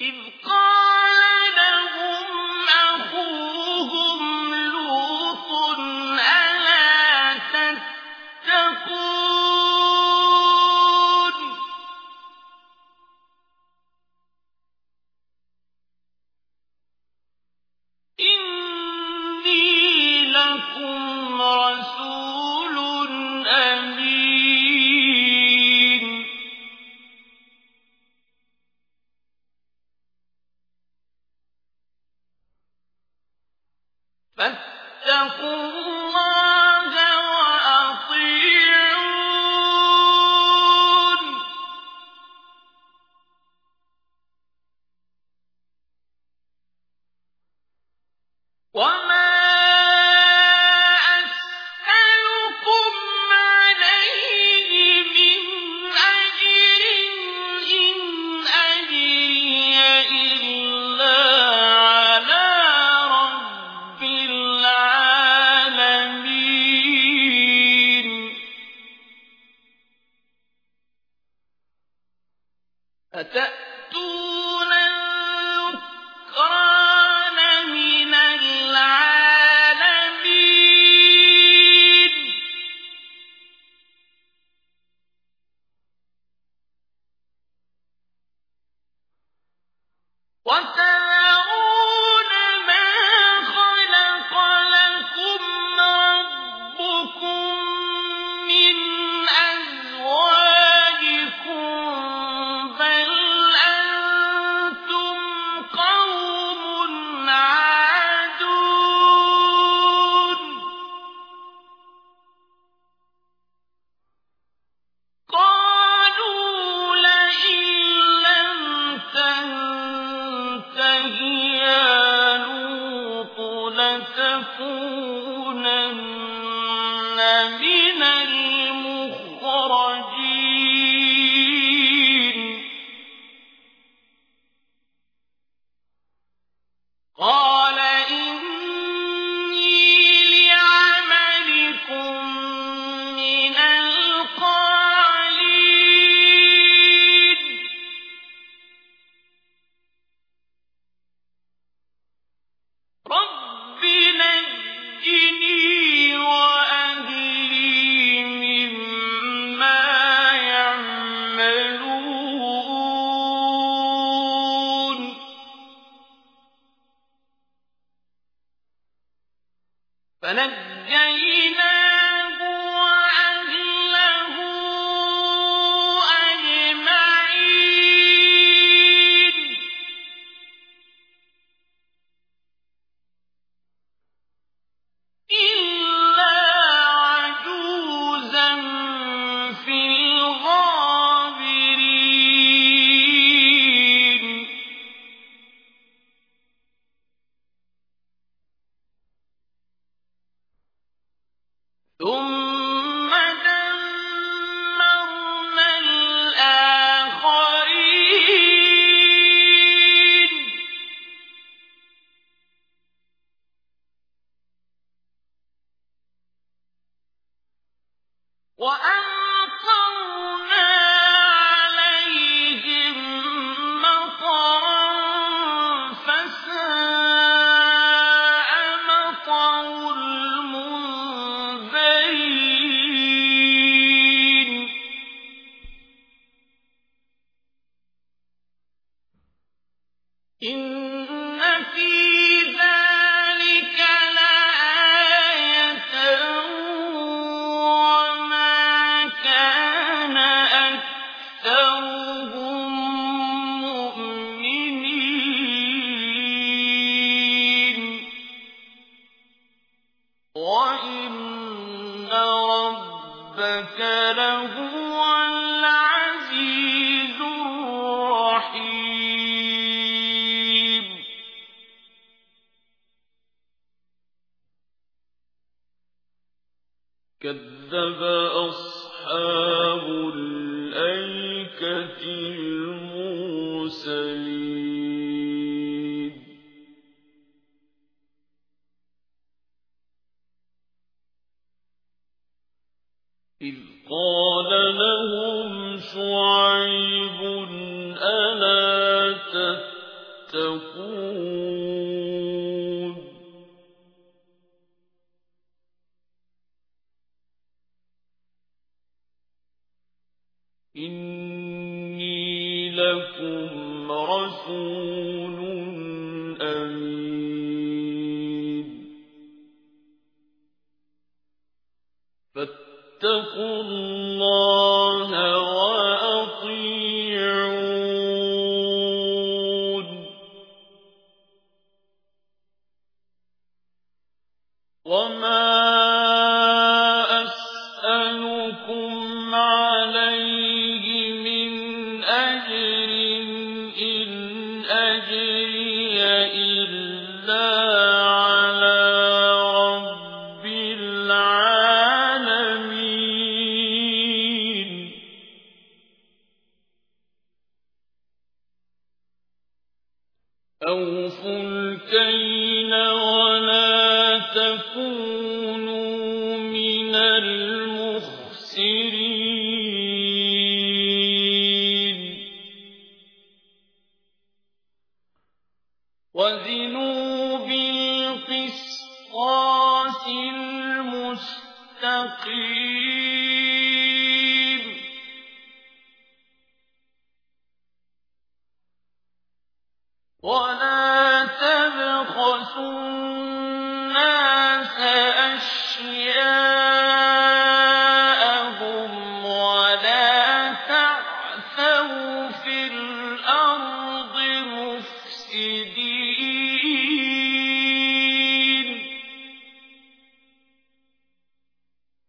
إذ قال تَكُونُوا ثم دمرنا الآخرين وأن إن في كذب أصحاب الأيكة المرسلين. إذ قال لهم شعيب ألا تتقون؟ إني لكم رسول أمين. فاتقوا الله وأطيعون. وما أوفوا الكيل ولا تكونوا من المخسرين وزنوا المستقيم. ولا تبخسوا الناس أشياءهم